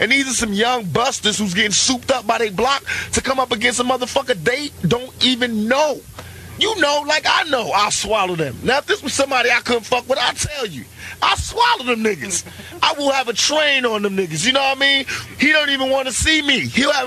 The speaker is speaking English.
And these are some young busters who's getting souped up by their block to come up against a motherfucker they don't even know. You know, like I know, I'll swallow them. Now, if this was somebody I couldn't fuck with, I tell you. I'll swallow them niggas. I will have a train on them niggas. You know what I mean? He don't even want to see me. He'll have a